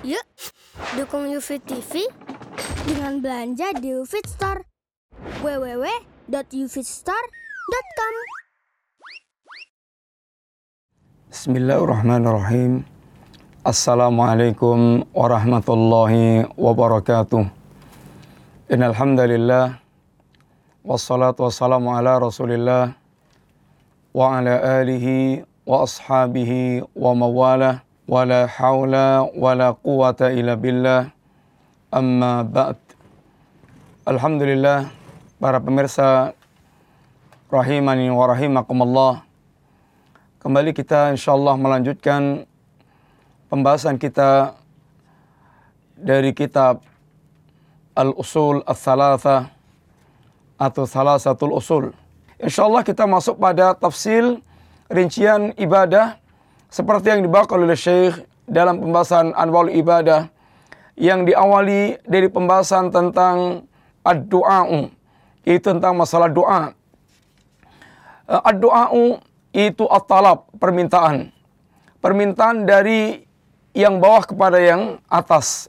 Yuk, dukung UFIT TV dengan belanja di UFIT Store. www.ufitstore.com Bismillahirrahmanirrahim. Assalamualaikum warahmatullahi wabarakatuh. Innal hamdalillah wassalatu wassalamu ala Rasulillah wa ala alihi wa ashabihi wa mawalah wa la haula wa la quwata illa billah amma ba'd. Alhamdulillah para pemirsa rahimani wa rahimakumullah. Kembali kita insyaallah melanjutkan pembahasan kita dari kitab Al-Usul Al-Thalatha atau salah satu usul. Insyaallah kita masuk pada tafsil rincian ibadah seperti yang dibawa oleh Syekh dalam pembahasan Anwal Ibadah yang diawali dari pembahasan tentang ad-du'a'u itu tentang masalah doa. Ad-du'a'u itu at-talab, permintaan. Permintaan dari yang bawah kepada yang atas.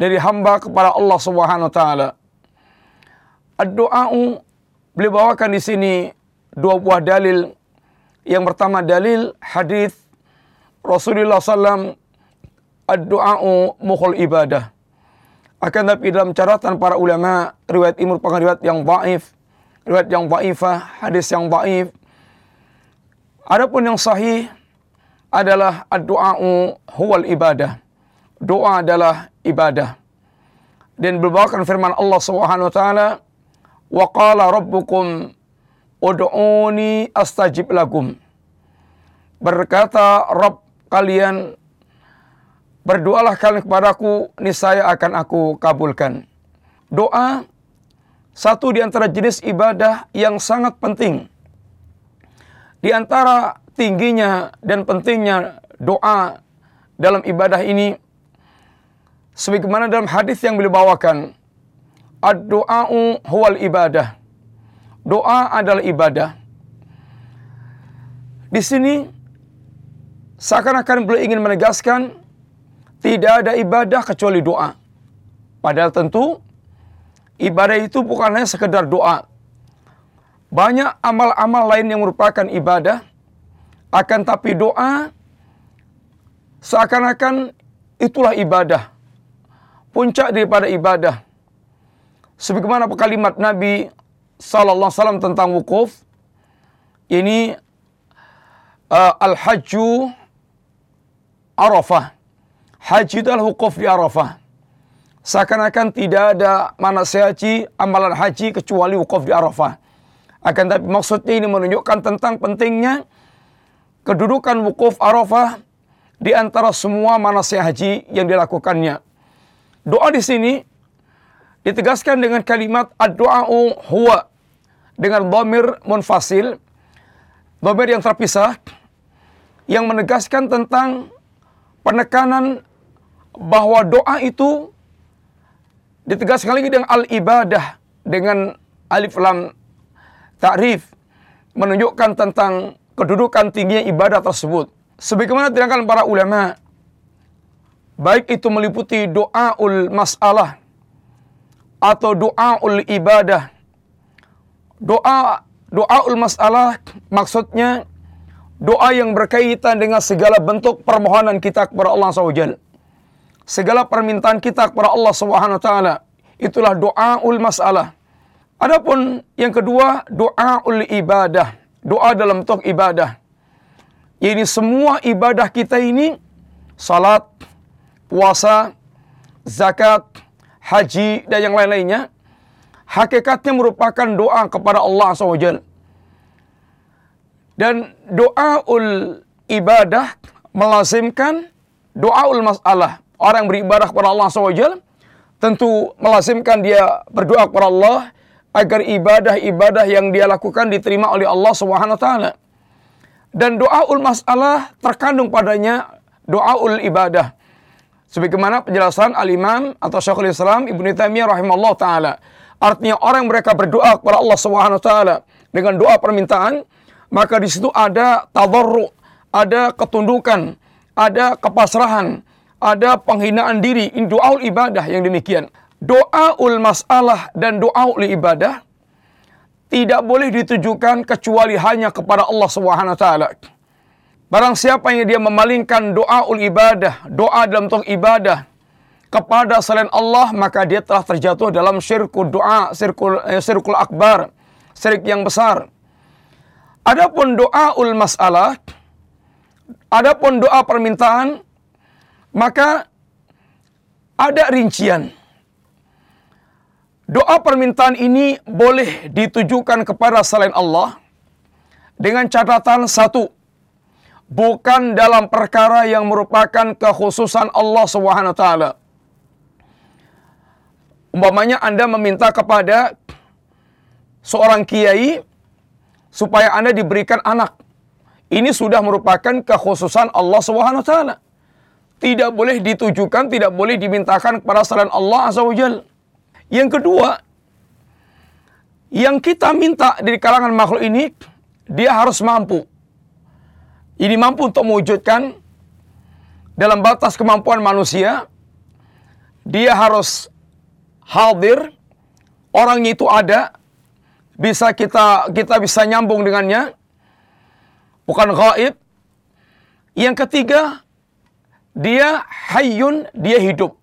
Dari hamba kepada Allah Subhanahu wa taala. Ad-du'a'u beliau bawakan di sini dua buah dalil. Yang pertama dalil hadis Rasulullah SAW ad-du'a'u mukhul ibadah. Akan tapi dalam catatan para ulama riwayat merupakan riwayat yang dhaif, riwayat yang dhaifah, hadis yang dhaif Adapun yang sahih adalah ad-du'a'u huwal ibadah. Doa adalah ibadah. Dan berbawakan firman Allah Subhanahu wa taala, "Wa qala rabbukum ud'uni astajib lakum." Berkata Rabb kalian, berdoalah kalian kepadaku, niscaya akan aku kabulkan. Doa satu di antara jenis ibadah yang sangat penting di antara tingginya dan pentingnya doa dalam ibadah ini sebagaimana dalam hadis yang beliau bawakan ad-du'a'u huwal ibadah. Doa adalah ibadah. Di sini seakan-akan beliau ingin menegaskan tidak ada ibadah kecuali doa. Padahal tentu ibadah itu bukan hanya sekedar doa. Banyak amal-amal lain yang merupakan ibadah, akan tapi doa seakan-akan itulah ibadah. Puncak daripada ibadah. Sebagaimana kalimat Nabi sallallahu alaihi wasallam tentang wukuf, ini uh, al-hajju Arafah. Haji itu adalah wukuf di Arafah. Seakan-akan tidak ada manasih haji, amalan haji kecuali wukuf di Arafah. Akan tapi maksudnya ini menunjukkan tentang pentingnya kedudukan wukuf Arafah di antara semua manasih haji yang dilakukannya. Doa di sini ditegaskan dengan kalimat ad-du'a'u huwa dengan dhamir munfasil, dhamir yang terpisah yang menegaskan tentang penekanan bahwa doa itu ditegaskan lagi dengan al-ibadah dengan alif lam takrif menunjukkan tentang kedudukan tingginya ibadah tersebut. Sebagaimana diterangkan para ulama, baik itu meliputi doaul masalah atau doaul ibadah. Doa doaul masalah maksudnya doa yang berkaitan dengan segala bentuk permohonan kita kepada Allah SWT. Segala permintaan kita kepada Allah taala itulah doaul masalah. Adapun yang kedua, doa ul ibadah. Doa dalam bentuk ibadah. Ini semua ibadah kita ini, salat, puasa, zakat, haji, dan yang lain-lainnya, hakikatnya merupakan doa kepada Allah SWT. Dan doa ul ibadah melazimkan doa ul masalah. Orang yang beribadah kepada Allah SWT, tentu melazimkan dia berdoa kepada Allah, agar ibadah-ibadah yang dia lakukan diterima oleh Allah Subhanahu wa taala. Dan doaul masalah terkandung padanya doaul ibadah. Sebagaimana penjelasan Al-Imam atau Syekhul Islam Ibnu Taimiyah rahimahullah taala. Artinya orang mereka berdoa kepada Allah taala dengan doa permintaan, maka di situ ada tadarru, ada ketundukan, ada kepasrahan, ada penghinaan diri. Doa ibadah yang demikian. Doa ul masalah dan doa ul ibadah tidak boleh ditujukan kecuali hanya kepada Allah Subhanahu taala. Barang siapa yang dia memalingkan doa ul ibadah, doa dalam bentuk ibadah kepada selain Allah, maka dia telah terjatuh dalam syirkul doa, syirkul, eh, syirkul akbar, syirik yang besar. Adapun doa ul masalah, adapun doa permintaan, maka ada rincian. Doa permintaan ini boleh ditujukan kepada selain Allah dengan catatan satu, bukan dalam perkara yang merupakan kekhususan Allah Subhanahu taala. Umpamanya Anda meminta kepada seorang kiai supaya Anda diberikan anak. Ini sudah merupakan kekhususan Allah Subhanahu. Tidak boleh ditujukan, tidak boleh dimintakan kepada selain Allah Azza wa Yang kedua, yang kita minta dari kalangan makhluk ini, dia harus mampu. Ini mampu untuk mewujudkan dalam batas kemampuan manusia, dia harus hadir, orangnya itu ada, bisa kita kita bisa nyambung dengannya, bukan gaib. Yang ketiga, dia hayyun, dia hidup.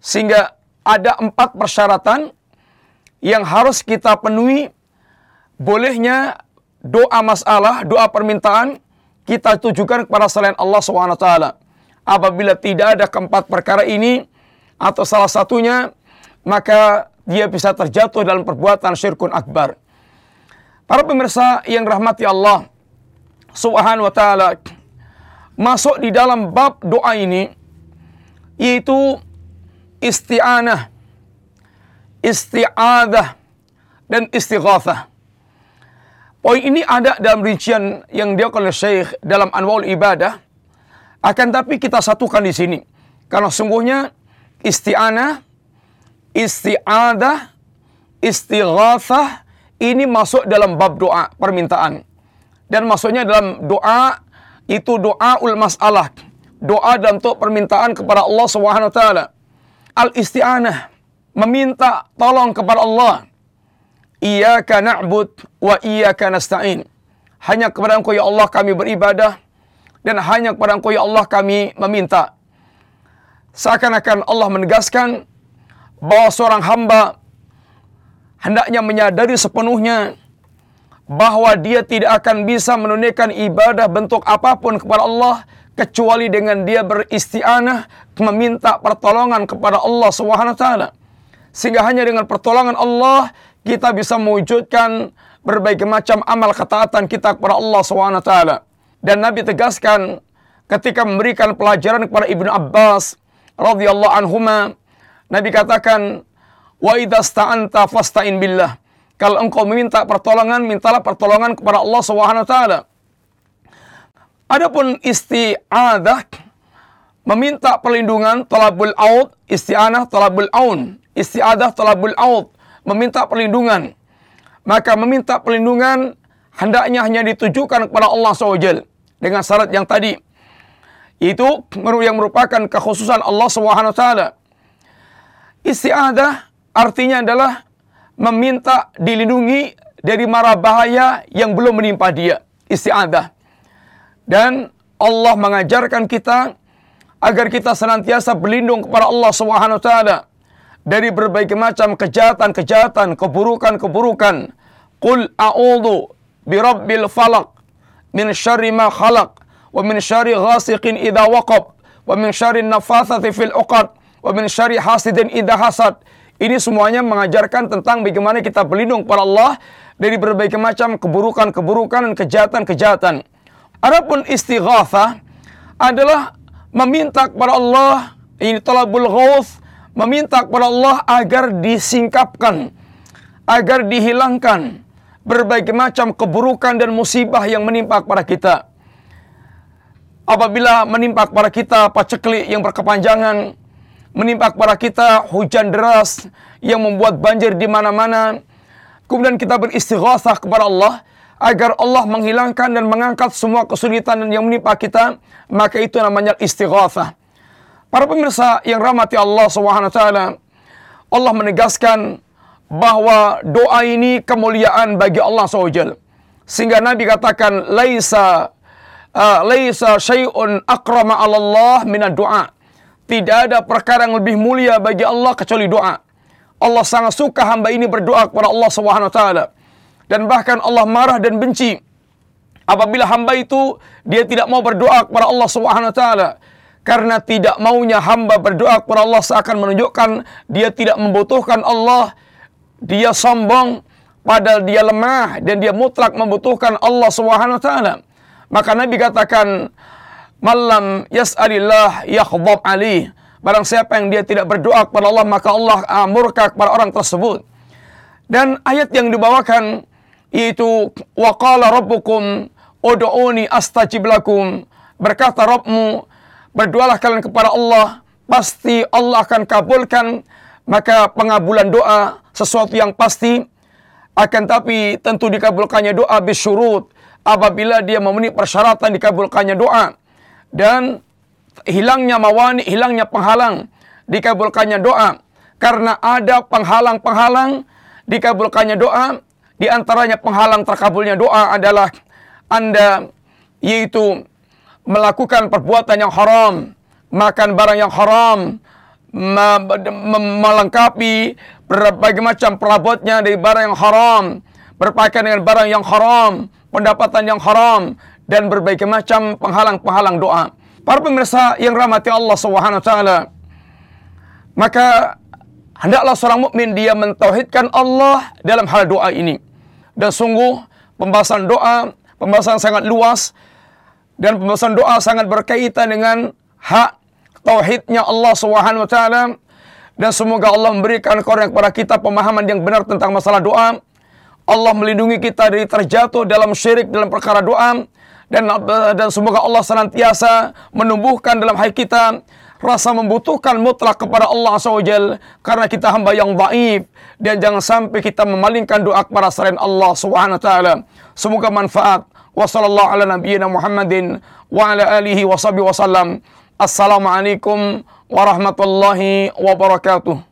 Sehingga ada empat persyaratan yang harus kita penuhi. Bolehnya doa masalah, doa permintaan kita tujukan kepada selain Allah SWT. Apabila tidak ada keempat perkara ini atau salah satunya, maka dia bisa terjatuh dalam perbuatan syirkun akbar. Para pemirsa yang rahmati Allah Subhanahu wa taala masuk di dalam bab doa ini yaitu isti'anah, isti'adah dan istighatsah. Poin ini ada dalam rincian yang dia oleh Syekh dalam Anwar Ibadah. Akan tapi kita satukan di sini. Karena sungguhnya isti'anah, isti'adah, istighatsah ini masuk dalam bab doa permintaan. Dan masuknya dalam doa itu doa ul masalah. Doa dalam bentuk permintaan kepada Allah Subhanahu wa taala. Al isti'anah meminta tolong kepada Allah Iyyaka na'bud wa iyyaka nasta'in. Hanya kepada Engkau ya Allah kami beribadah dan hanya kepada Engkau ya Allah kami meminta. Seakan-akan Allah menegaskan bahwa seorang hamba hendaknya menyadari sepenuhnya bahwa dia tidak akan bisa menunaikan ibadah bentuk apa pun kepada Allah kecuali dengan dia beristianah meminta pertolongan kepada Allah Subhanahu. Sehingga hanya dengan pertolongan Allah kita bisa mewujudkan berbagai macam amal ketaatan kita kepada Allah SWT. Dan Nabi tegaskan ketika memberikan pelajaran kepada Ibnu Abbas radhiyallahu anhuma, Nabi katakan, "Wa idza sta'anta fasta'in billah." Kalau engkau meminta pertolongan, mintalah pertolongan kepada Allah SWT. Adapun isti'adah meminta perlindungan talabul aud, isti'anah talabul aun, isti'adah talabul aud meminta perlindungan. Maka meminta perlindungan hendaknya hanya ditujukan kepada Allah SWT. Dengan syarat yang tadi. Itu yang merupakan kekhususan Allah SWT. Istiadah artinya adalah meminta dilindungi dari mara bahaya yang belum menimpa dia. Istiadah. Dan Allah mengajarkan kita agar kita senantiasa berlindung kepada Allah Subhanahu taala dari berbagai macam kejahatan-kejahatan, keburukan-keburukan. Qul a'udhu birabbil falak min syarri ma khalaq wa min syarri ghasiqin idha waqab wa min syarri nafathati fil uqad wa min syarri hasidin idha hasad. Ini semuanya mengajarkan tentang bagaimana kita berlindung kepada Allah dari berbagai macam keburukan-keburukan dan kejahatan-kejahatan. Adapun istighatsah adalah meminta kepada Allah ini talabul ghauth meminta kepada Allah agar disingkapkan, agar dihilangkan berbagai macam keburukan dan musibah yang menimpa kepada kita. Apabila menimpa kepada kita paceklik yang berkepanjangan, menimpa kepada kita hujan deras yang membuat banjir di mana-mana, kemudian kita beristighatsah kepada Allah agar Allah menghilangkan dan mengangkat semua kesulitan yang menimpa kita, maka itu namanya istighatsah. Para pemirsa yang rahmati Allah Subhanahu Allah menegaskan bahwa doa ini kemuliaan bagi Allah SWT. Sehingga Nabi katakan laisa uh, laisa syai'un akrama Allah minad doa. Tidak ada perkara yang lebih mulia bagi Allah kecuali doa. Allah sangat suka hamba ini berdoa kepada Allah Subhanahu taala. Dan bahkan Allah marah dan benci apabila hamba itu dia tidak mau berdoa kepada Allah Subhanahu taala karena tidak maunya hamba berdoa kepada Allah seakan menunjukkan dia tidak membutuhkan Allah, dia sombong padahal dia lemah dan dia mutlak membutuhkan Allah Subhanahu wa taala. Maka Nabi katakan malam yas'alillah yakhdhab ali. Barang siapa yang dia tidak berdoa kepada Allah maka Allah uh, murka kepada orang tersebut. Dan ayat yang dibawakan yaitu waqala rabbukum ud'uni astajib lakum. Berkata Rabbmu, berdoalah kalian kepada Allah, pasti Allah akan kabulkan. Maka pengabulan doa sesuatu yang pasti akan tapi tentu dikabulkannya doa bisyurut apabila dia memenuhi persyaratan dikabulkannya doa dan hilangnya mawani, hilangnya penghalang, dikabulkannya doa. Karena ada penghalang-penghalang, dikabulkannya doa. Di antaranya penghalang terkabulnya doa adalah Anda yaitu melakukan perbuatan yang haram, makan barang yang haram, melengkapi berbagai macam perabotnya dari barang yang haram, berpakaian dengan barang yang haram, pendapatan yang haram, dan berbagai macam penghalang-penghalang doa. Para pemirsa yang rahmati Allah Subhanahu taala, maka hendaklah seorang mukmin dia mentauhidkan Allah dalam hal doa ini. Dan sungguh pembahasan doa, pembahasan sangat luas dan pembahasan doa sangat berkaitan dengan hak tauhidnya Allah Subhanahu taala dan semoga Allah memberikan kepada kita pemahaman yang benar tentang masalah doa. Allah melindungi kita dari terjatuh dalam syirik dalam perkara doa dan dan semoga Allah senantiasa menumbuhkan dalam hati kita rasa membutuhkan mutlak kepada Allah SWT karena kita hamba yang baik dan jangan sampai kita memalingkan doa kepada selain Allah Subhanahu taala. Semoga manfaat. Wassallallahu ala nabiyyina Muhammadin wa ala alihi wa wasallam. Assalamualaikum warahmatullahi wabarakatuh.